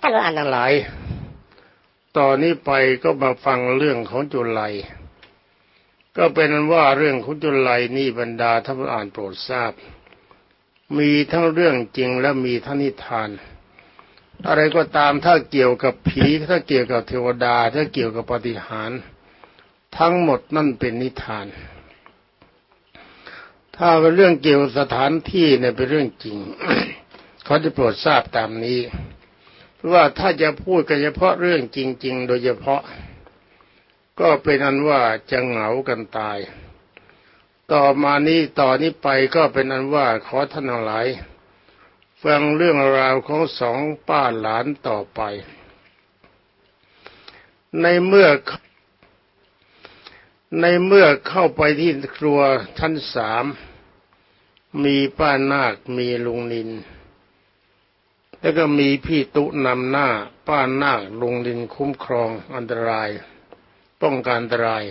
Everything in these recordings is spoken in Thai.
ท่านอ่านทั้งหลายตอนนี้ไปก็มาฟังเรื่องของจุลัย ก็เป็นว่าเรื่องของจุลัยนี่บรรดาท่านอ่านโปรดทราบ มีทั้งเรื่องจริงและมีทั้งนิทาน อะไรก็ตามถ้าเกี่ยวกับผีถ้าเกี่ยวกับเทวดา ถ้าเกี่ยวกับปฏิหาร ทั้งหมดนั่นเป็นนิทาน ถ้าเป็นเรื่องเกี่ยวกับสถานที่เนี่ยเป็นเรื่องจริงเขาจะโปรดทราบตามนี้ ว่าถ้าจะพูดกันเฉพาะเรื่องจริง ๆ โดยเฉพาะ ก็เป็นอันว่าจะเหงากันตาย ต่อมานี้ต่อนนี้ไปก็เป็นอันว่าขอท่านทั้งหลายฟังเรื่องราวของสองป้าหลานต่อไป ในเมื่อ ในเมื่อเข้าไปที่ครัวชั้นสามมีป้านาคมีลุงนิน แล้วก็มีพี่ตุนำหน้า ป้านาคลงดินคุ้มครองอันตราย ป้องกันอันตราย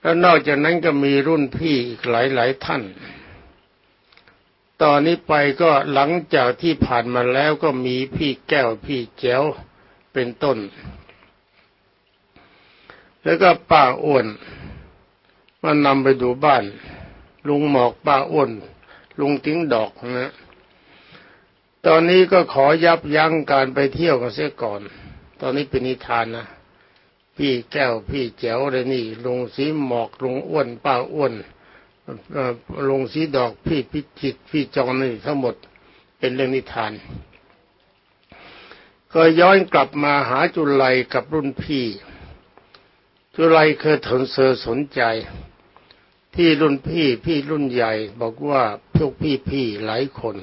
แล้วนอกจากนั้นก็มีรุ่นพี่อีกหลายหลายท่าน ตอนนี้ไปก็หลังจากที่ผ่านมาแล้วก็มีพี่แก้วพี่แจ๋วเป็นต้น แล้วก็ป้าอ้วนมานำไปดูบ้าน ลุงหมอกป้าอ้วนลุงติ้งดอกนะ ตอนนี้ก็ขอยับยั้งการไปเที่ยวกันเสียก่อน ตอนนี้เป็นนิทานนะ พี่แก้วพี่แจ๋วเลยนี่ลุงสีหมอกลุงอ้วนป้าอ้วนลุงสีดอกพี่พิจิตพี่จองนี่ทั้งหมดเป็นเรื่องนิทาน ก็ย้อนกลับมาหาจุลัยกับรุ่นพี่ จุลัยเคยถนเสอสนใจ ที่รุ่นพี่พี่รุ่นใหญ่บอกว่าพวกพี่พี่หลายคน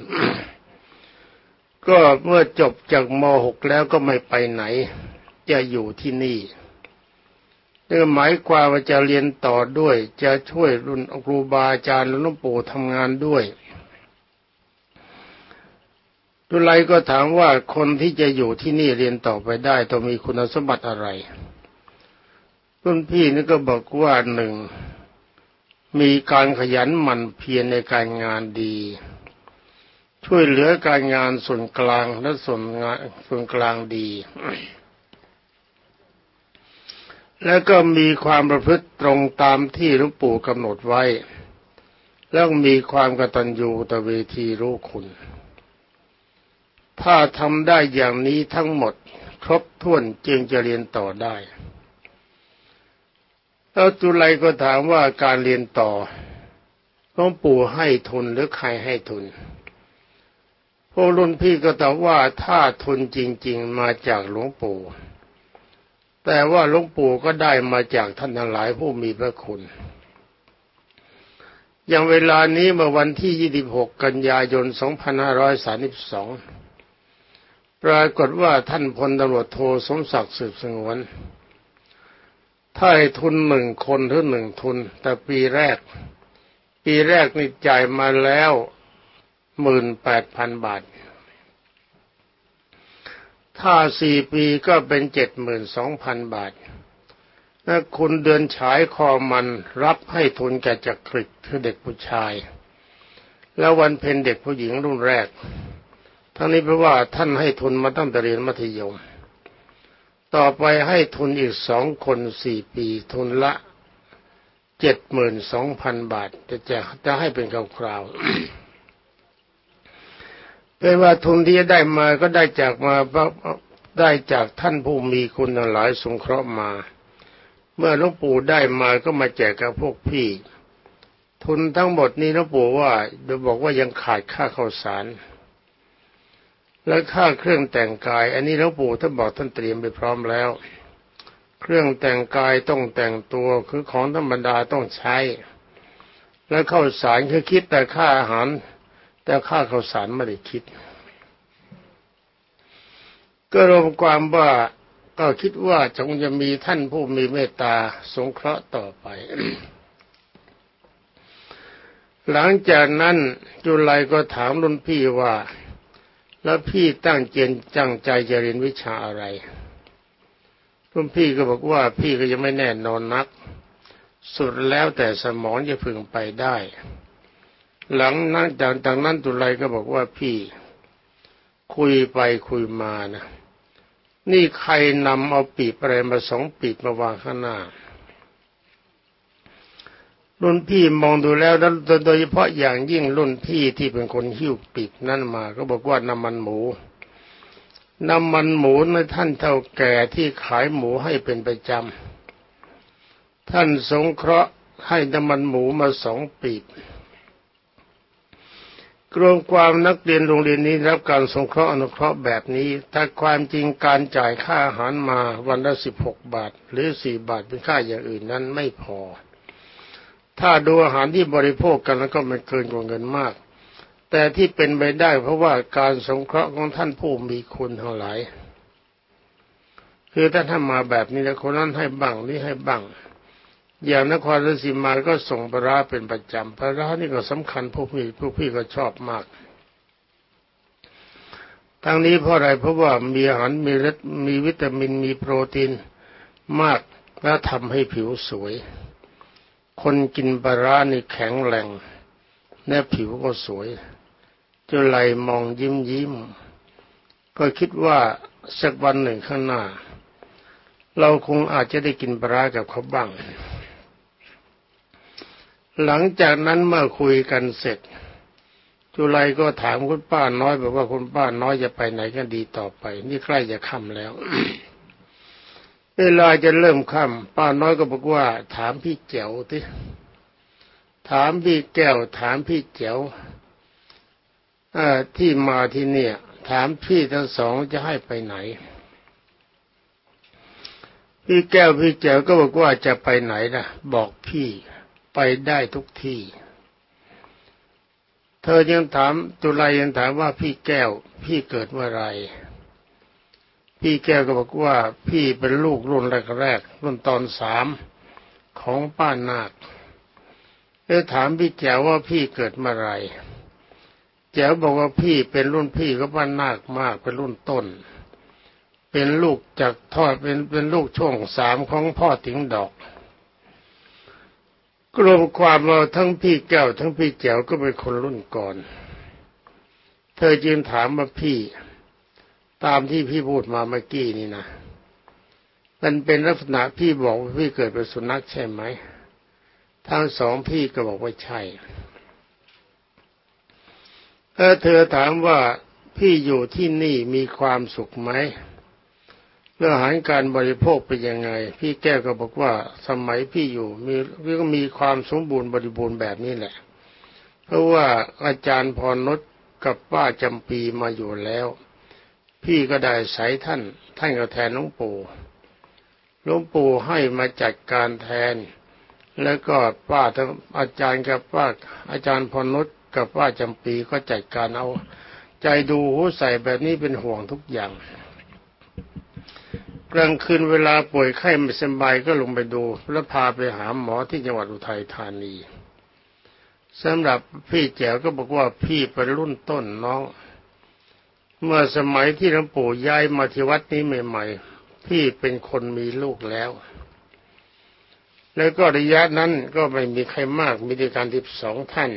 ก็เมื่อจบจากม .6 แล้วก็ไม่ไปไหน จะอยู่ที่นี่นี่หมายความว่าจะเรียนต่อด้วย จะช่วยรุ่นครูบาอาจารย์หลวงปู่ทำงานด้วยดุไลก็ถามว่าคนที่จะอยู่ที่นี่เรียนต่อไปได้ต้องมีคุณสมบัติอะไรรุ่นพี่นี่ก็บอกว่าหนึ่งมีการขยันหมั่นเพียรในการงานดี ช่วยเหลือการงานส่วนกลางและส่วนงานส่วนกลางดี แล้วก็มีความประพฤติตรงตามที่หลวงปู่กำหนดไว้ แล้วมีความกตัญญูตเวทีรู้คุณ ถ้าทำได้อย่างนี้ทั้งหมด ครบถ้วนจึงจะเรียนต่อได้แล้วจุไลก็ถามว่าการเรียนต่อหลวงปู่ให้ทุนหรือใครให้ทุน พวกรุ่นพี่ก็ตอบว่าถ้าทุนจริง ๆ มาจากหลวงปู่ แต่ว่าหลวงปู่ก็ได้มาจากท่านทั้งหลายผู้มีพระคุณ อย่างเวลานี้เมื่อวันที่ 26 กันยายน 2532 ปรากฏว่าท่านพลตำรวจโทสมศักดิ์สืบสงวนถ้าให้ทุนหนึ่งคนหรือหนึ่งทุน แต่ปีแรก ปีแรกนี่จ่ายมาแล้ว หมื่นแปดพันบาท ถ้าสี่ปีก็เป็นเจ็ดหมื่นสองพันบาทถ้าคุณเดือนฉายคอมันรับให้ทุนแก่จักริดคือเด็กผู้ชาย แล้ววันเพ็ญเด็กผู้หญิงรุ่นแรก ทั้งนี้เพราะว่าท่านให้ทุนมาตั้งแต่เรียนมัธยม ต่อไปให้ทุนอีกสองคนสี่ปีทุนละเจ็ดหมื่นสองพันบาท จะจะจะให้เป็นคราวๆ เป็นว่าทุนที่ได้มาก็ได้จากมาได้จากท่านผู้มีคุณหลายสงเคราะห์มา เมื่อหลวงปู่ได้มาก็มาแจกกับพวกพี่ ทุนทั้งหมดนี้หลวงปู่ว่าจะบอกว่ายังขาดค่าข้าวสาร และค่าเครื่องแต่งกาย อันนี้หลวงปู่ท่านบอกท่านเตรียมไปพร้อมแล้ว เครื่องแต่งกายต้องแต่งตัวคือของธรรมดาต้องใช้ และข้าวสารคือคิดแต่ค่าอาหาร แต่ข้าข้าวสารไม่ได้คิด ก็รวมความว่าก็คิดว่าจงจะมีท่านผู้มีเมตตาสงเคราะห์ต่อไป หลังจากนั้นจุลัยก็ถามรุ่นพี่ว่า แล้วพี่ตั้งเจนจังใจจะเรียนวิชาอะไรรุ่นพี่ก็บอกว่าพี่ก็ยังไม่แน่นอนนัก สุดแล้วแต่สมองจะพึงไปได้ หลังนั้นจากจากนั้นตุไลก็บอกว่าพี่ คุยไปคุยมานะนี่ใครนำเอาปีบอะไรมาสองปีบมาวางข้างหน้ารุ่นพี่มองดูแล้วโดยเฉพาะอย่างยิ่งรุ่นพี่ที่เป็นคนหิ้วปีบนั่นมาก็บอกว่าน้ำมันหมู น้ำมันหมูในท่านเท่าแก่ที่ขายหมูให้เป็นประจำท่านสงเคราะห์ให้น้ำมันหมูมาสองปีบ กรวมความนักเรียนโรงเรียนนี้รับการสงเคราะห์อนุเคราะห์แบบนี้ ถ้าความจริงการจ่ายค่าอาหารมาวันละสิบหกบาท หรือสี่บาทเป็นค่าอย่างอื่นนั้นไม่พอ ถ้าดูอาหารที่บริโภคกันแล้วก็ไม่เกินกว่าเงินมาก แต่ที่เป็นไปได้เพราะว่าการสงเคราะห์ของท่านผู้มีคุณทั้งหลาย คือถ้าท่านมาแบบนี้แล้วคนนั้นให้บังนี่ให้บัง อย่างนครราชสีมาก็ส่งปลาเป็นประจำปลานี่ก็สำคัญพวกพี่พวกพี่ก็ชอบมาก ทั้งนี้เพราะอะไรเพราะว่ามีอาหารมีรสมีวิตามินมีโปรตีนมากและทำให้ผิวสวย คนกินปลานี่แข็งแรงและผิวก็สวยจุไลมองยิ้มยิ้มก็คิดว่าสักวันหนึ่งข้างหน้า เราคงอาจจะได้กินปลากับเขาบ้าง หลังจากนั้นเมื่อคุยกันเสร็จ จุไลก็ถามคุณป้าน้อยบอกว่าคุณป้าน้อยจะไปไหนกันดีต่อไป นี่ใกล้จะค่ำแล้วเวลาจะเริ่มค่ำป้าน้อยก็บอกว่า ถามพี่เจ๋วทีถามพี่แก้ว ถามพี่เจ๋วที่มาที่เนี่ย ถามพี่ทั้งสองจะให้ไปไหน พี่แก้วพี่เจ๋วก็บอกว่าจะไปไหนนะบอกพี่ ไปได้ทุกที่ เธอยังถามจุลัยยังถามว่าพี่แก้ว พี่เกิดเมื่อไรพี่แก้วก็บอกว่าพี่เป็นลูกรุ่นแรกๆรุ่นตอนสามของป้านาคเลยถามพี่แก้วว่าพี่เกิดเมื่อไรแจ๋วบอกว่าพี่เป็นรุ่นพี่ก็ป้านาคมากเป็นรุ่นต้น เป็นลูกจากทอดเป็นเป็นลูกช่วงสามของพ่อถึงดอก กรมความเราทั้งพี่แก้วทั้งพี่แจ๋วก็เป็นคนรุ่นก่อน เธอจึงถามว่าพี่ ตามที่พี่พูดมาเมื่อกี้นี่นะมันเป็นลักษณะพี่บอกว่าพี่เกิดเป็นสุนัขใช่ไหมทั้งสองพี่ก็บอกว่าใช่เออเธอถามว่าพี่อยู่ที่นี่มีความสุขไหม รื่องอาหารการบริโภคเป็นยังไง พี่แก้วก็บอกว่าสมัยพี่อยู่มีก็มีความสมบูรณ์บริบูรณ์แบบนี้แหละ เพราะว่าอาจารย์พรนศกับป้าจำปีมาอยู่แล้ว พี่ก็ได้ใส่ท่าน ท่านก็แทนหลวงปู่หลวงปู่ให้มาจัดการแทน แล้วก็ป้าทั้งอาจารย์กับป้าอาจารย์พรนศกับป้าจำปีก็จัดการเอา ใจดูหูใส่แบบนี้เป็นห่วงทุกอย่าง กลางคืนเวลาป่วยไข้ไม่สบายก็ลงไปดู แล้วพาไปหาหมอที่จังหวัดอุทัยธานีสำหรับพี่แจ๋วก็บอกว่าพี่เป็นรุ่นต้นน้อง เมื่อสมัยที่หลวงปู่ย้ายมาที่วัดนี้ใหม่ๆพี่เป็นคนมีลูกแล้ว แล้วก็ระยะนั้นก็ไม่มีใครมากมีดีการที่สองท่าน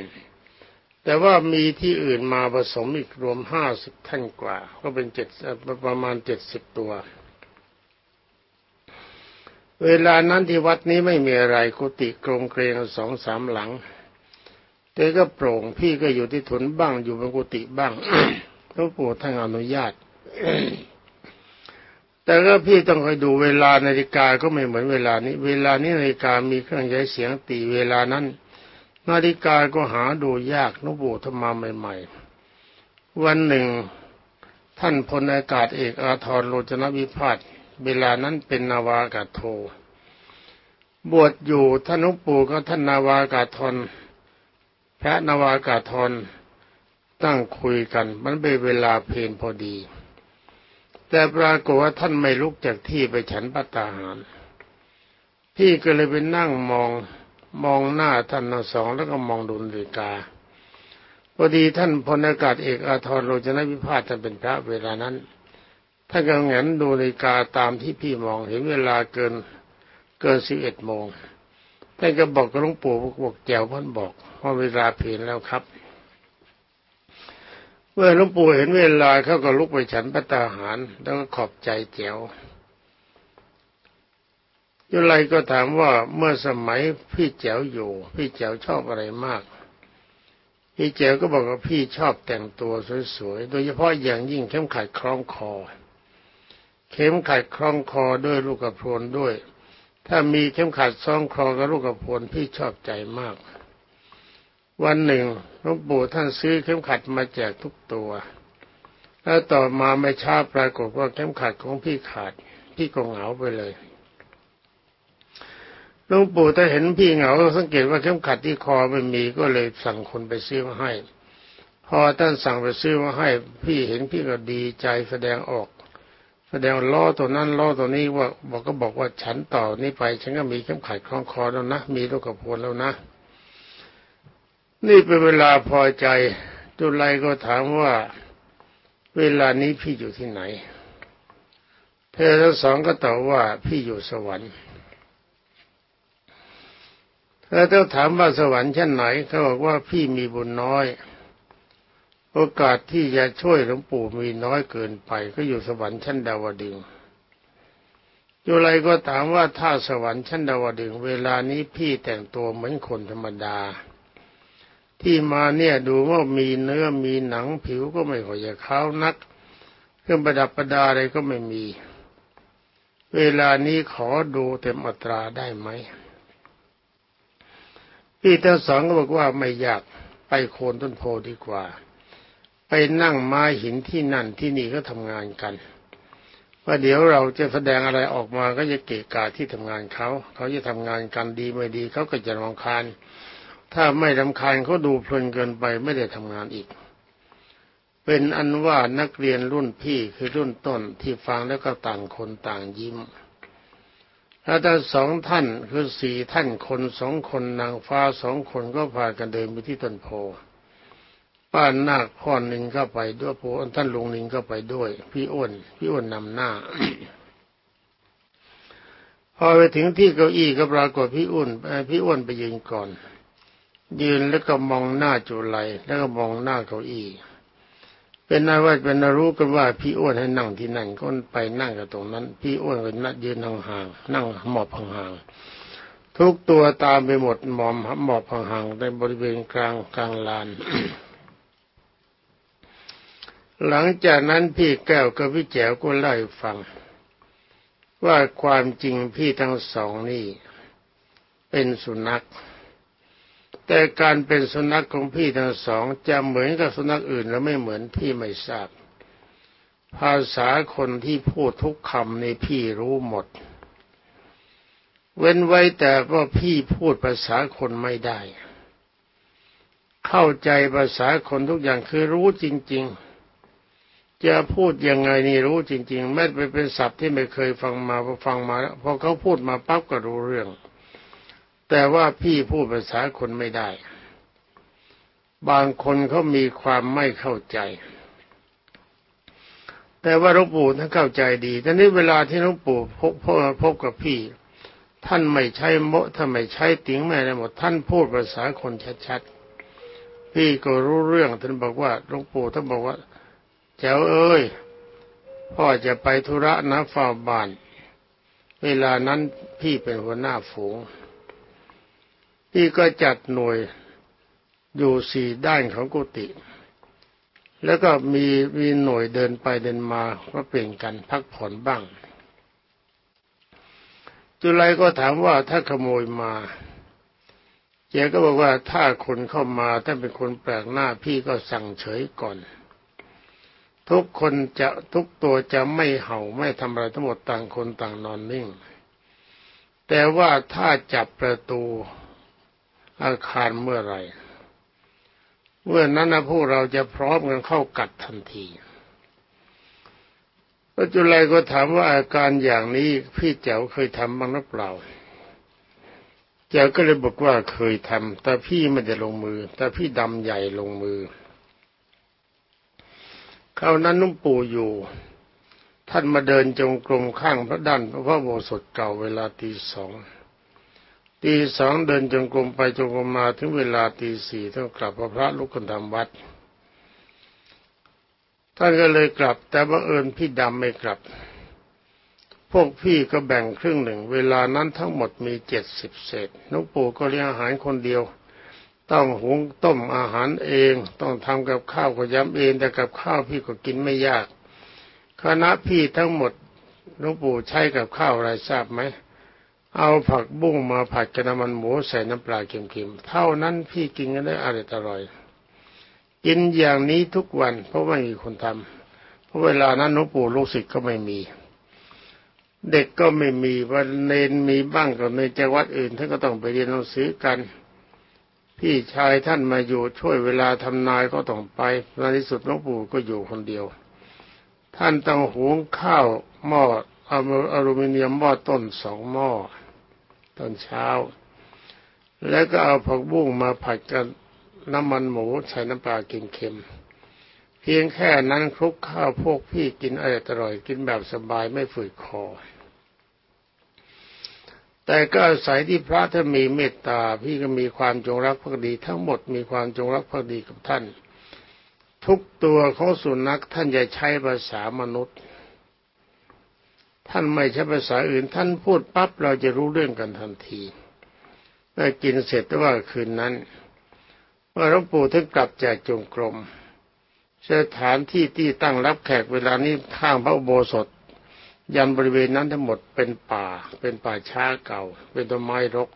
แต่ว่ามีที่อื่นมาผสมอีกรวมห้าสิบท่านกว่า ก็เป็นเจ็ดประมาณเจ็ดสิบตัว เวลานั้นที่วัดนี้ไม่มีอะไรกุฏิกรงเกรงสองสามหลังแต่ก็โปร่งพี่ก็อยู่ที่ถุนบ้างอยู่บนกุฏิบ้างหลวงปู่ท่านอนุญาต แต่ก็พี่ต้องคอยดูเวลานาฬิกาก็ไม่เหมือนเวลานี้ เวลานี้นาฬิกามีเครื่องใช้เสียงตีเวลานั้น นาฬิกาก็หาดูยากหลวงปู่ทำมาใหม่ ๆ วันหนึ่ง ท่านพลอากาศเอกอาทรโลจนวิพาท เวลานั้นเป็นนาวากาโท บวชอยู่ท่านุปู่ก็ท่านนาวากาทนพระนาวากาทนตั้งคุยกัน มันเป็นเวลาเพลนพอดี แต่ปรากฏว่าท่านไม่ลุกจากที่ไปฉันปัตตาหาร พี่ก็เลยไปนั่งมองมองหน้าท่านทั้งสองแล้วก็มองดูนาฬิกาพอดีท่านพลอากาศเอกอาทรโรจนวิพาทท่านเป็นพระเวลานั้น ถ้าก็เห็นดูนาฬิกาตามที่พี่มองเห็นเวลาเกินเกินสิบเอ็ดโมงท่านก็บอกกับหลวงปู่บอกแจวพ่นบอกว่าเวลาเพลนแล้วครับ เมื่อหลวงปู่เห็นเวลาเขาก็ลุกไปฉันพระตาหาร แล้วก็ขอบใจแจ๋วยุไรก็ถามว่าเมื่อสมัยพี่แจ๋วอยู่ พี่แจ๋วชอบอะไรมาก พี่แจ๋วก็บอกว่าพี่ชอบแต่งตัวสวยๆ โดยเฉพาะอย่างยิ่งเข้มขัดคล้องคอ เข็มขัดคล้องคอด้วยลูกกระโพนด้วย ถ้ามีเข้มขัดซ้องคอกับลูกกระโพนพี่ชอบใจมาก วันหนึ่งหลวงปู่ท่านซื้อเข้มขัดมาแจกทุกตัว แล้วต่อมาไม่ช้าปรากฏว่าเข้มขัดของพี่ขาด พี่ก็เหงาไปเลยหลวงปู่ถ้าเห็นพี่เหงาสังเกตว่าเข้มขัดที่คอไม่มีก็เลยสั่งคนไปซื้อมาให้ พอท่านสั่งไปซื้อมาให้ พี่เห็นพี่ก็ดีใจแสดงออก แสดงล้อตัวนั้นล้อตัวนี้ว่าบอกก็บอกว่าฉันต่อนี้ไป ฉันก็มีเข้มขัดคล้องคอแล้วนะ มีลูกกระพวนแล้วนะ นี่เป็นเวลาพอใจจุไลก็ถามว่า เวลานี้พี่อยู่ที่ไหน เธอทั้งสองก็ตอบว่าพี่อยู่สวรรค์แล้วถ้าถามว่าสวรรค์ชั้นไหนเขาบอกว่าพี่มีบุญน้อย โอกาสที่จะช่วยหลวงปู่มีน้อยเกินไป ก็อยู่สวรรค์ชั้นดาวดึงอยู่ไรก็ถามว่าถ้าสวรรค์ชั้นดาวดึงเวลานี้พี่แต่งตัวเหมือนคนธรรมดา ที่มาเนี่ยดูว่ามีเนื้อมีหนังผิวก็ไม่ค่อยจะขาวนัก เครื่องประดับประดาอะไรก็ไม่มี เวลานี้ขอดูเต็มอัตราได้ไหมพี่ทั้งสองก็บอกว่าไม่อยากไปโคนต้นโพดีกว่า ไปนั่งไม้หินที่นั่นที่นี่ก็ทำงานกันว่าเดี๋ยวเราจะแสดงอะไรออกมาก็จะเกะกาที่ทำงานเขา เขาจะทำงานกันดีไม่ดีเขาก็จะรำคาญ ถ้าไม่รำคาญเขาดูเพลินเกินไปไม่ได้ทำงานอีก เป็นอันว่านักเรียนรุ่นพี่คือรุ่นต้นที่ฟังแล้วก็ต่างคนต่างยิ้มแล้วทั้งสองท่านคือสี่ท่านคนสองคนนางฟ้าสองคนก็พากันเดินไปที่ต้นโพ ป้านาคพ่อหนึ่งก็ไปด้วยโพท่านลุงหนึ่งก็ไปด้วย พี่อ้วนพี่อ้วนนำหน้า พอไปถึงที่เก้าอี้ก็ปรากฏพี่อ้วนพี่อ้วนไปยืนก่อน ยืนแล้วก็มองหน้าจุไลแล้วก็มองหน้าเก้าอี้เป็นนาว่าเป็นนรู้กันว่าพี่อ้วนให้นั่งที่นั่นก็ไปนั่งกับตรงนั้น พี่อ้วนก็นัดยืนห่างๆนั่งหมอบห่างๆทุกตัวตามไปหมดหมอมหมอบห่างๆในบริเวณกลางกลางลาน หลังจากนั้นพี่แก้วกับพี่แจ๋วก็เล่าให้ฟัง ว่าความจริงพี่ทั้งสองนี่เป็นสุนัข แต่การเป็นสุนัขของพี่ทั้งสองจะเหมือนกับสุนัขอื่นแล้วไม่เหมือนพี่ไม่ทราบ ภาษาคนที่พูดทุกคำในพี่รู้หมด เว้นไว้แต่ว่าพี่พูดภาษาคนไม่ได้ เข้าใจภาษาคนทุกอย่างคือรู้จริง ๆ จะพูดยังไงนี่รู้จริง ๆ แม้ไปเป็นศัพท์ที่ไม่เคยฟังมาพอฟังมาพอเขาพูดมาปั๊บก็รู้เรื่อง แต่ว่าพี่พูดภาษาคนไม่ได้ บางคนเขามีความไม่เข้าใจ แต่ว่าหลวงปู่ท่านเข้าใจดีแต่นี้เวลาที่หลวงปู่พบพบกับพี่ ท่านไม่ใช้โมท่านไม่ใช้ติ๋งไม่ได้หมด ท่านพูดภาษาคนชัดๆพี่ก็รู้เรื่องท่านบอกว่าหลวงปู่ท่านบอกว่า แจ๋วเอ้ยพ่อจะไปธุระนะฝ้าบ้าน เวลานั้นพี่เป็นหัวหน้าฝูงที่ก็จัดหน่วยอยู่สี่ด้านของกุฏิแล้วก็มีมีหน่วยเดินไปเดินมาก็เปลี่ยนกันพักผ่อนบ้าง จุไลก็ถามว่าถ้าขโมยมาเจ๊ก็บอกว่าถ้าคนเข้ามาถ้าเป็นคนแปลกหน้าพี่ก็สั่งเฉยก่อน ทุกคนจะทุกตัวจะไม่เห่าไม่ทำอะไรทั้งหมดต่างคนต่างนอนนิ่ง แต่ว่าถ้าจับประตูอาคารเมื่อไรเมื่อนั้นนะพวกเราจะพร้อมกันเข้ากัดทันทีพระจุลัยก็ถามว่าอาการอย่างนี้พี่เจ๋วเคยทำบ้างหรือเปล่าเจ๋วก็เลยบอกว่าเคยทำแต่พี่ไม่ได้ลงมือ แต่พี่ดำใหญ่ลงมือ คราวนั้นนุ่มปู่อยู่ ท่านมาเดินจงกรมข้างพระด้านพระโบสถเก่าเวลาตีสองตีสองเดินจงกรมไปจงกรมมาถึงเวลาตีสี่ต้องกลับพระพระลุกขึ้นทำวัด ท่านก็เลยกลับ แต่บังเอิญพี่ดำไม่กลับ พวกพี่ก็แบ่งครึ่งหนึ่ง เวลานั้นทั้งหมดมีเจ็ดสิบเศษนุปู่ก็เลี้ยงอาหารคนเดียว ต้องหุงต้มอาหารเอง ต้องทำกับข้าวก็ย้ำเองแต่กับข้าวพี่ก็กินไม่ยากคณะพี่ทั้งหมดนุปู่ใช้กับข้าวอะไรทราบไหมเอาผักบุ้งมาผัดกับน้ำมันหมูใส่น้ำปลาเค็มๆ เท่านั้นพี่กินกันได้อร่อยอร่อย กินอย่างนี้ทุกวัน เพราะไม่มีคนทำเพราะเวลานั้นหลวงปู่ลูกศิษย์ก็ไม่มี เด็กก็ไม่มีวันเนนมีบ้างก็ในจังหวัดอื่นท่านก็ต้องไปเรียนหนังสือกัน พี่ชายท่านมาอยู่ช่วยเวลาทำนายก็ต้องไปในที่สุดหลวงปู่ก็อยู่คนเดียว ท่านต้องหุงข้าวหม้ออลูมิเนียมหม้อต้นสองหม้อตอนเช้า แล้วก็เอาผักบุ้งมาผัดกับน้ำมันหมูใส่น้ำปลากินเค็ม เพียงแค่นั้นคลุกข้าวพวกพี่กินอร่อยกินแบบสบายไม่ฝืดคอ แต่ก็อาศัยที่พระท่านมีเมตตาพี่ก็มีความจงรักภักดี ทั้งหมดมีความจงรักภักดีกับท่าน ทุกตัวของสุนัขท่านจะใช้ภาษามนุษย์ ท่านไม่ใช้ภาษาอื่นท่านพูดปั๊บเราจะรู้เรื่องกันทันทีเมื่อกินเสร็จว่าคืนนั้นเมื่อหลวงปู่ท่านกลับจากจงกรมสถานที่ที่ตั้งรับแขกเวลานี้ข้างพระอุโบสถ ยันบริเวณนั้นทั้งหมดเป็นป่า เป็นป่าช้าเก่า เป็นต้นไม้รก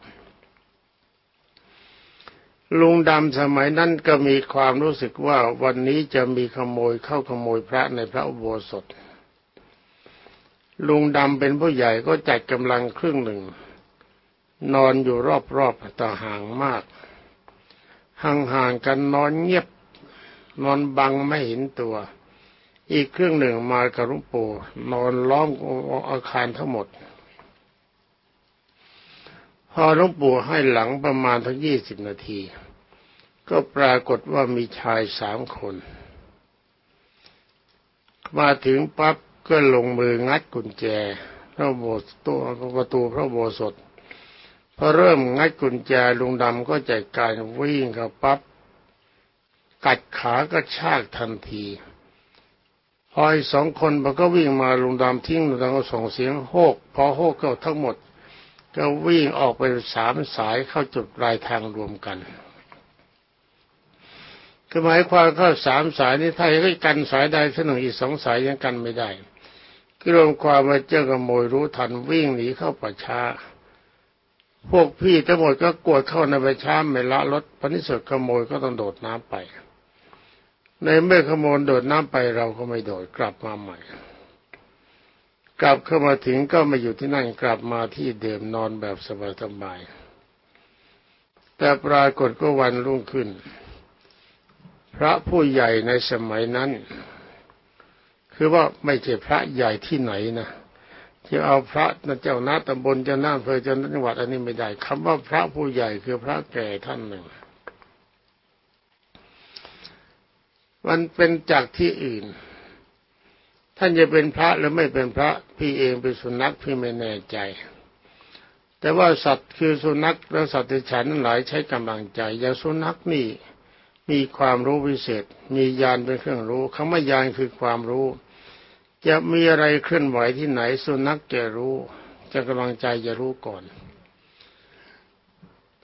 ลุงดำสมัยนั้นก็มีความรู้สึกว่าวันนี้จะมีขโมยเข้าขโมยพระในพระอุโบสถ ลุงดำเป็นผู้ใหญ่ก็จัดกำลังครึ่งหนึ่ง นอนอยู่รอบๆต่อห่างมาก ห่างๆกันนอนเงียบ นอนบังไม่เห็นตัว อีกเครื่องหนึ่งมากับหลวงปู่นอนล้อมอาคารทั้งหมด พอหลวงปู่ให้หลังประมาณทั้งยี่สิบนาที ก็ปรากฏว่ามีชายสามคน มาถึงปั๊บก็ลงมืองัดกุญแจพระโบสถ์ตัวประตูพระโบสถพอเริ่มงัดกุญแจลุงดำก็จัดการวิ่งเข้าปั๊บกัดขาก็ชากทันที พออีกสองคนมันก็วิ่งมาลุงดำทิ้งลุงดำก็ส่งเสียงโฮกพอโฮกก็ทั้งหมด ก็วิ่งออกไปสามสายเข้าจุดปลายทางรวมกันคือหมายความเข้าสามสายนี้ถ้าให้กันสายใดสักหนึ่งอีกสองสายยังกันไม่ได้รวมความว่าเจ้าขโมยรู้ทันวิ่งหนีเข้าป่าช้า พวกพี่ทั้งหมดก็กวดเข้าในไปช้าไม่ละรถพนิสุดขโมยก็ต้องโดดน้ำไป ในเมื่อขโมยโดดน้ำไปเราก็ไม่โดดกลับมาใหม่ กลับเข้ามาถึงก็มาอยู่ที่นั่นกลับมาที่เดิมนอนแบบสบายๆแต่ปรากฏก็วันรุ่งขึ้น พระผู้ใหญ่ในสมัยนั้น คือว่าไม่ใช่พระใหญ่ที่ไหนนะจะเอาพระเจ้าหน้าตำบลเจ้าหน้าอำเภอเจ้าหน้าจังหวัดอันนี้ไม่ได้คำว่าพระผู้ใหญ่คือพระแก่ท่านหนึ่ง มันเป็นจากที่อื่น ท่านจะเป็นพระหรือไม่เป็นพระพี่เองเป็นสุนัขพี่ไม่แน่ใจ แต่ว่าสัตว์คือสุนัขและสัตว์ที่ฉันหลายใช้กำลังใจอย่างสุนัขนี่มีความรู้พิเศษ มียานเป็นเครื่องรู้คำว่ายานคือความรู้ จะมีอะไรเคลื่อนไหวที่ไหน สุนัขจะรู้ จะกำลังใจจะรู้ก่อน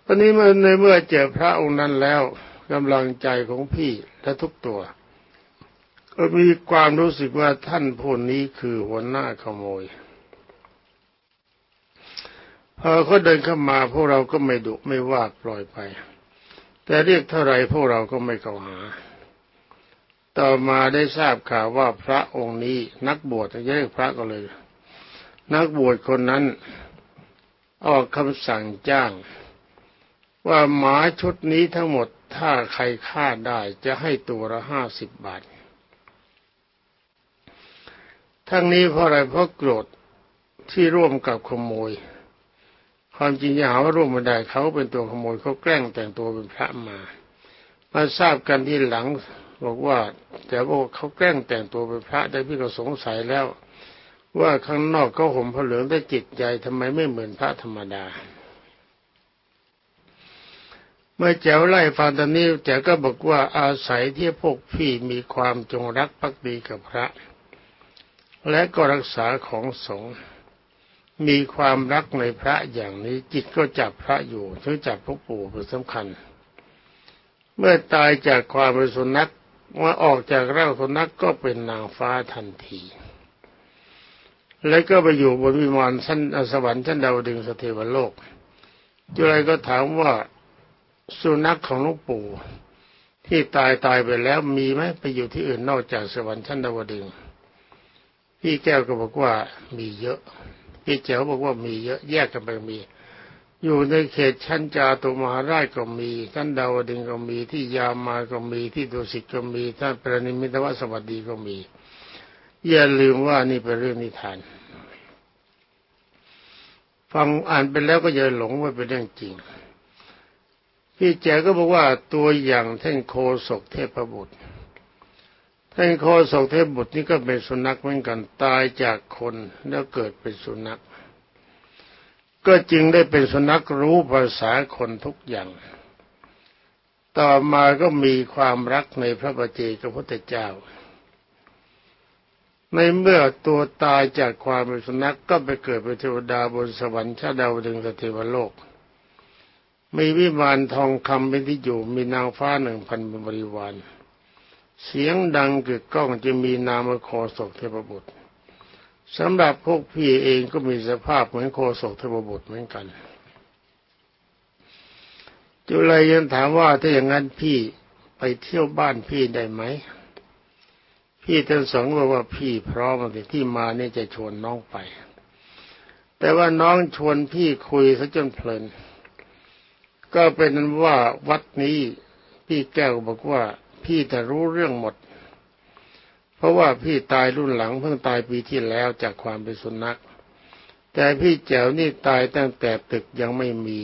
ตอนนี้เมื่อในเมื่อเจอพระองค์นั้นแล้ว กำลังใจของพี่และทุกตัว ก็มีความรู้สึกว่าท่านผู้นี้คือหัวหน้าขโมยพอเขาเดินเข้ามาพวกเราก็ไม่ดุไม่ว่าปล่อยไป แต่เรียกเท่าไรพวกเราก็ไม่เกาหา ต่อมาได้ทราบข่าวว่าพระองค์นี้นักบวชจะเรียกพระก็เลย นักบวชคนนั้น ออกคำสั่งจ้าง ว่าหมาชุดนี้ทั้งหมด ถ้าใครฆ่าได้จะให้ตัวละห้าสิบบาท ทั้งนี้เพราะอะไรเพราะโกรธที่ร่วมกับขโมย ความจริงจะหาว่าร่วมไม่ได้เขาเป็นตัวขโมยเขาแกล้งแต่งตัวเป็นพระมามาทราบกันที่หลังบอกว่าแต่ว่าเขาแกล้งแต่งตัวเป็นพระได้พี่ก็สงสัยแล้ว ว่าข้างนอกเขาห่มผ้าเหลืองได้จิตใจทำไมไม่เหมือนพระธรรมดา เมื่อแจ๋วไล่ฟังตอนนี้แจ๋วก็บอกว่าอาศัยที่พวกพี่มีความจงรักภักดีกับพระ และก็รักษาของสงฆ์มีความรักในพระอย่างนี้จิตก็จับพระอยู่ถึงจับพระปู่เป็นสำคัญ เมื่อตายจากความเป็นสุนัขว่าออกจากร่างสุนัขก็เป็นนางฟ้าทันที แล้วก็ไปอยู่บนวิมานชั้นสวรรค์ชั้นดาวดึงสเทวโลกจุไรก็ถามว่า สุนัขของหลวงปู่ที่ตายตายไปแล้วมีไหมไปอยู่ที่อื่นนอกจากสวรรค์ชั้นดาวดึงพี่แก้วก็บอกว่ามีเยอะ พี่เจ๋วบอกว่ามีเยอะแยกกันไปมี อยู่ในเขตชั้นจาตุมหาราชก็มีชั้นดาวดึงก็มีที่ยามาก็มีที่ดุสิตก็มีท่านปรนิมิตวสวัสดีก็มี อย่าลืมว่านี่เป็นเรื่องนิทานฟังอ่านไปแล้วก็อย่าหลงว่าเป็นเรื่องจริง พี่แจ๋ก็บอกว่าตัวอย่างท่านโคศกเทพบุตรท่านโคศกเทพบุตรนี่ก็เป็นสุนัขเหมือนกันตายจากคนแล้วเกิดเป็นสุนัข ก็จึงได้เป็นสุนัขรู้ภาษาคนทุกอย่าง ต่อมาก็มีความรักในพระบัจเจกพุทธเจ้า ในเมื่อตัวตายจากความเป็นสุนัขก็ไปเกิดเป็นเทวดาบนสวรรค์ชาดาวดึงสเทวโลก มีวิมานทองคำเป็นที่อยู่มีนางฟ้าหนึ่งพันบริวาร เสียงดังกึกก้องจะมีนามโคศกเทพบุตรสำหรับพวกพี่เองก็มีสภาพเหมือนโคศกเทพบุตรเหมือนกัน จุลัยยังถามว่าถ้าอย่างนั้นพี่ไปเที่ยวบ้านพี่ได้ไหม พี่ทั้งสองบอกว่าพี่พร้อมที่มาเนี่ยจะชวนน้องไป แต่ว่าน้องชวนพี่คุยซะจนเพลิน ก็เป็นนั้นว่าวัดนี้พี่แก้วบอกว่าพี่จะรู้เรื่องหมด เพราะว่าพี่ตายรุ่นหลังเพิ่งตายปีที่แล้วจากความเป็นสุนัข แต่พี่แจ๋วนี่ตายตั้งแต่ตึกยังไม่มี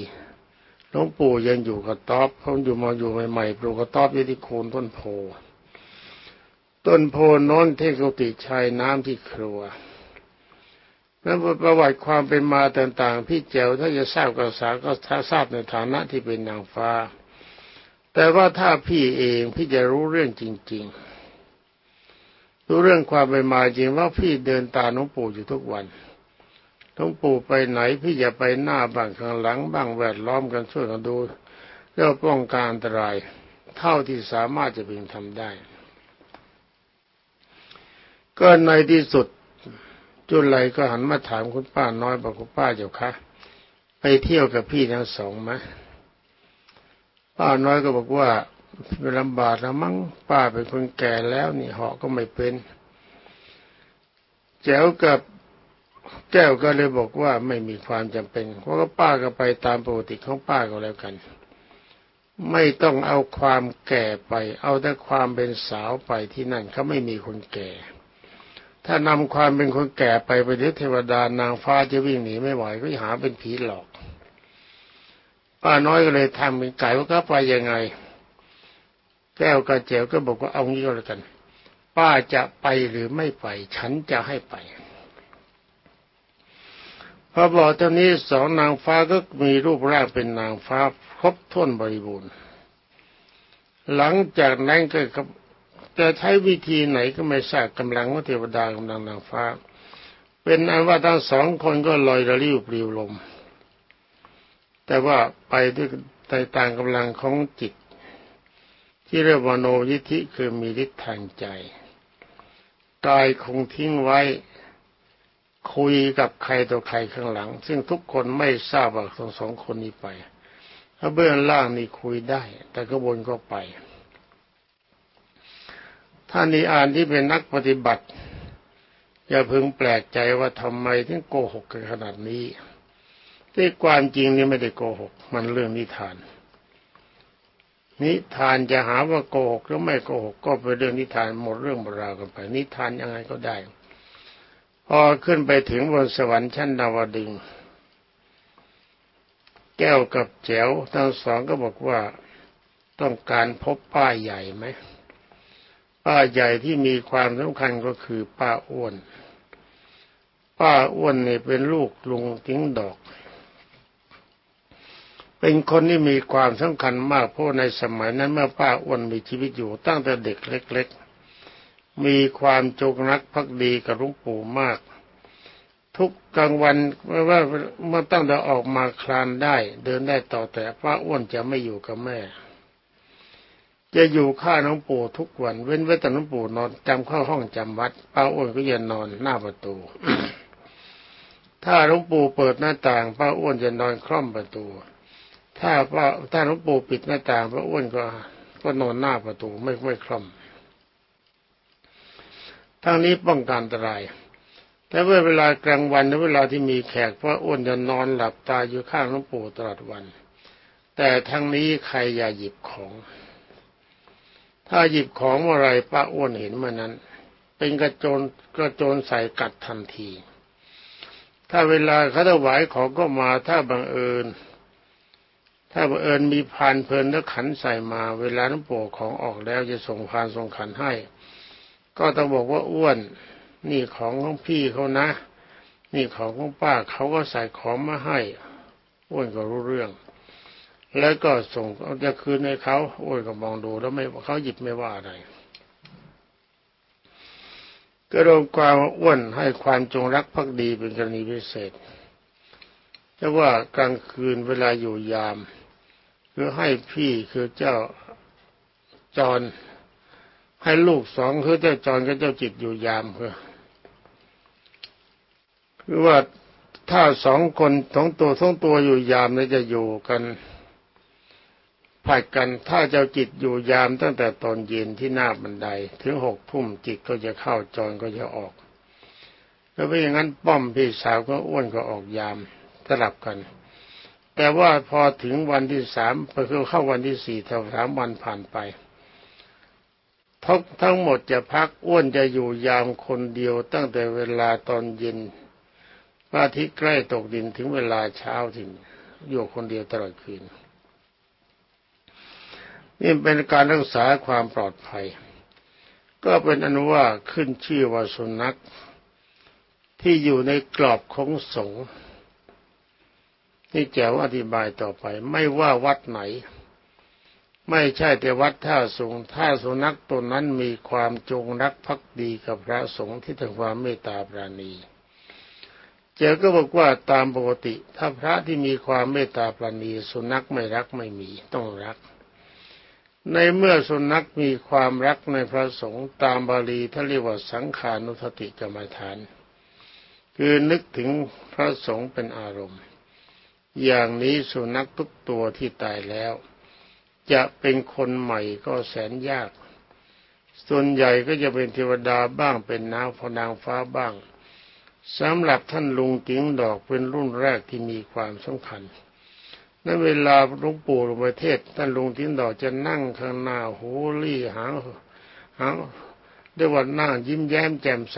หลวงปู่ยังอยู่กับต๊อบเขาอยู่มาอยู่ใหม่ๆปลูกกระต๊อบยี่ที่โคนต้นโพต้นโพน้นเทกุติชายน้ำที่ครัว นั้นประวัติความเป็นมาต่างๆ พี่แจ๋วถ้าจะทราบกษาก็ทราบในฐานะที่เป็นนางฟ้า แต่ว่าถ้าพี่เองพี่จะรู้เรื่องจริง ๆ รู้เรื่องความเป็นมาจริงว่าพี่เดินตามหลวงปู่อยู่ทุกวันหลวงปู่ไปไหนพี่จะไปหน้าบ้างข้างหลังบ้างแวดล้อมกันช่วยกันดูเรื่อป้องกันอันตราย เท่าที่สามารถจะพึงทำได้ ก็ในที่สุด จุลไลก็หันมาถามคุณป้าน้อยบอกคุณป้าเจ้าคะไปเที่ยวกับพี่ทั้งสองไหมป้าน้อยก็บอกว่าเป็นลำบากแล้วมั้งป้าเป็นคนแก่แล้วนี่เหาะก็ไม่เป็นแจ๋วกับแก้วก็เลยบอกว่าไม่มีความจำเป็นเพราะว่าป้าก็ไปตามปกติของป้าก็แล้วกัน ไม่ต้องเอาความแก่ไป เอาแต่ความเป็นสาวไปที่นั่นเขาไม่มีคนแก่ ถ้านำความเป็นคนแก่ไปไปเดี๋ยวเทวดานางฟ้าจะวิ่งหนีไม่ไหวก็หาเป็นผีหลอก ป้าน้อยก็เลยทำเป็นไก่ว่าก็ไปยังไง แก้วกระเจียวก็บอกว่าเอางี้ก็แล้วกัน ป้าจะไปหรือไม่ไป ฉันจะให้ไปพอบอกตอนนี้สองนางฟ้าก็มีรูปร่างเป็นนางฟ้าครบถ้วนบริบูรณ์ หลังจากนั้นก็ จะใช้วิธีไหนก็ไม่ทราบกำลังว่าเทวดากำลังนางฟ้า เป็นอันว่าทั้งสองคนก็ลอยระลิ้วปลิวลม แต่ว่าไปด้วยใจต่างกำลังของจิต ที่เรียกว่าโนยิธิคือมีฤทธิ์ทางใจกายคงทิ้งไว้คุยกับใครต่อใครข้างหลัง ซึ่งทุกคนไม่ทราบว่าทั้งสองคนนี้ไปถ้าเบื้องล่างนี่คุยได้ แต่ข้างบนก็ไป ท่านนี้อ่านที่เป็นนักปฏิบัติ อย่าพึงแปลกใจว่าทำไมถึงโกหกกันขนาดนี้ที่ความจริงนี่ไม่ได้โกหก มันเรื่องนิทาน นิทานจะหาว่าโกหกหรือไม่โกหก ก็เป็นเรื่องนิทานหมดเรื่องบราวกันไป นิทานยังไงก็ได้ พอขึ้นไปถึงบนสวรรค์ชั้นดาวดึงแก้วกับแจ๋วทั้งสองก็บอกว่าต้องการพบป้าใหญ่ไหม ป้าใหญ่ที่มีความสำคัญก็คือป้าอ้วน ป้าอ้วนเนี่ยเป็นลูกลุงติ้งดอก เป็นคนที่มีความสำคัญมากเพราะในสมัยนั้นเมื่อป้าอ้วนมีชีวิตอยู่ตั้งแต่เด็กเล็ก ๆ มีความจงรักภักดีกับหลวงปู่มาก ทุกกลางวันไม่ว่าเมื่อตั้งแต่ออกมาคลานได้ เดินได้ต่อแต่ป้าอ้วนจะไม่อยู่กับแม่ จะอยู่ข้าน้องปู่ทุกวัน เว้นไว้แต่น้องปู่นอนจำเข้าห้องจำวัดป้าอ้วนก็จะนอนหน้าประตู ถ้าหลวงปู่เปิดหน้าต่างป้าอ้วนจะนอนคล่อมประตู ถ้าว่าถ้าหลวงปู่ปิดหน้าต่างพระอ้วนก็ก็นอนหน้าประตูไม่ไม่คล่อมทั้งนี้ป้องกันอันตรายแต่เมื่อเวลากลางวันหรือเวลาที่มีแขกพระอ้วนจะนอนหลับตาอยู่ข้างหลวงปู่ตลอดวัน แต่ทั้งนี้ใครอย่าหยิบของ ถ้าหยิบของเมื่อไรป้าอ้วนเห็นเมื่อนั้น เป็นกระโจนกระโจนใส่กัดทันที ถ้าเวลาเขาถวายของก็มาถ้าบังเอิญ ถ้าบังเอิญมีพานเพลินแล้วขันใส่มา เวลาน้ำโปของออกแล้วจะส่งพานส่งขันให้ ก็ต้องบอกว่าอ้วนนี่ของของพี่เขานะ นี่ของของป้าเขาก็ใส่ของมาให้ อ้วนก็รู้เรื่อง แล้วก็ส่งจะคืนให้เขาอ้วนก็มองดูแล้วไม่เขาหยิบไม่ว่าอะไรก็รวมความอ้วนให้ความจงรักภักดีเป็นกรณีพิเศษแต่ว่ากลางคืนเวลาอยู่ยาม คือให้พี่คือเจ้าจร ให้ลูกสองคือเจ้าจรกับเจ้าจิตอยู่ยามคือคือว่าถ้าสองคนสองตัวสองตัวอยู่ยามนี่จะอยู่กัน ผัดกันถ้าเจ้าจิตอยู่ยามตั้งแต่ตอนเย็นที่หน้าบันได ถึงหกทุ่มจิตก็จะเข้าจรก็จะออกแล้วไม่อย่างนั้นป้อมพี่สาวก็อ้วนก็ออกยามสลับกัน แต่ว่าพอถึงวันที่สามไปคือเข้าวันที่สี่ถ้าสามวันผ่านไปทั้งทั้งหมดจะพักอ้วนจะอยู่ยามคนเดียวตั้งแต่เวลาตอนเย็นพระอาทิตย์ใกล้ตกดินถึงเวลาเช้าถึงอยู่คนเดียวตลอดคืน นี่เป็นการรักษาความปลอดภัย ก็เป็นอนุว่าขึ้นชื่อว่าสุนัขที่อยู่ในกรอบของสงฆ์นี่แจ๋วอธิบายต่อไป ไม่ว่าวัดไหน ไม่ใช่แต่วัดท่าสูงท่าสุนัขตนนั้นมีความจงรักภักดีกับพระสงฆ์ที่ถึงความเมตตาปราณีเจ้าก็บอกว่าตามปกติ ถ้าพระที่มีความเมตตาปราณีสุนัขไม่รักไม่มีต้องรัก ในเมื่อสุนัขมีความรักในพระสงฆ์ตามบาลีท่านเรียกว่าสังขานุสติกรรมฐาน คือนึกถึงพระสงฆ์เป็นอารมณ์ อย่างนี้สุนัขทุกตัวที่ตายแล้ว จะเป็นคนใหม่ก็แสนยาก ส่วนใหญ่ก็จะเป็นเทวดาบ้างเป็นนางพนางฟ้าบ้างสำหรับท่านลุงติ๋งดอกเป็นรุ่นแรกที่มีความสำคัญ ในเวลาหลวงปู่ลงประเทศท่านลุงติ๋งดอกจะนั่งข้างหน้าหูลี่หางหางเรียว่านั่งยิ้มแย้มแจ่มใส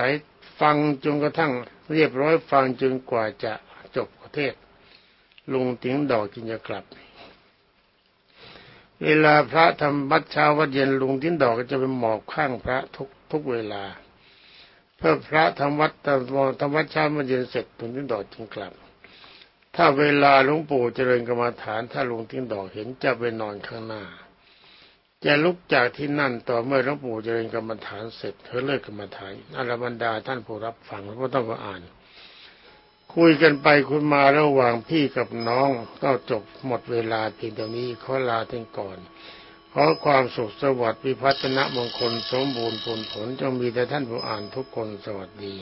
ฟังจนกระทั่งเรียบร้อยฟังจนกว่าจะจบประเทศลุงติ๋งดอกจึงจะกลับ เวลาพระทำวัดเช้าวัดเย็นลุงติ๋งดอกก็จะเป็นหมอบข้างพระทุกทุกเวลาเพื่อพระทำวัดทำทำวัดเช้าวัดเย็นเสร็จลุงติ๋งดอกจึงกลับ ถ้าเวลาหลวงปู่เจริญกรรมฐาน ถ้าลุงติ๋งดอกเห็นจะไปนอนข้างหน้า จะลุกจากที่นั่นต่อเมื่อหลวงปู่เจริญกรรมฐานเสร็จเขาเลิกกรรมฐานอรบรรดาท่านผู้รับฟังก็ต้องมาอ่าน คุยกันไปคุยมาระหว่างพี่กับน้องก็จบหมดเวลาเพียงเท่านี้ขอลาท่านก่อนขอความสุขสวัสดิ์พิพัฒนมงคลสมบูรณ์ผลผลจงมีแต่ท่านผู้อ่านทุกคนสวัสดี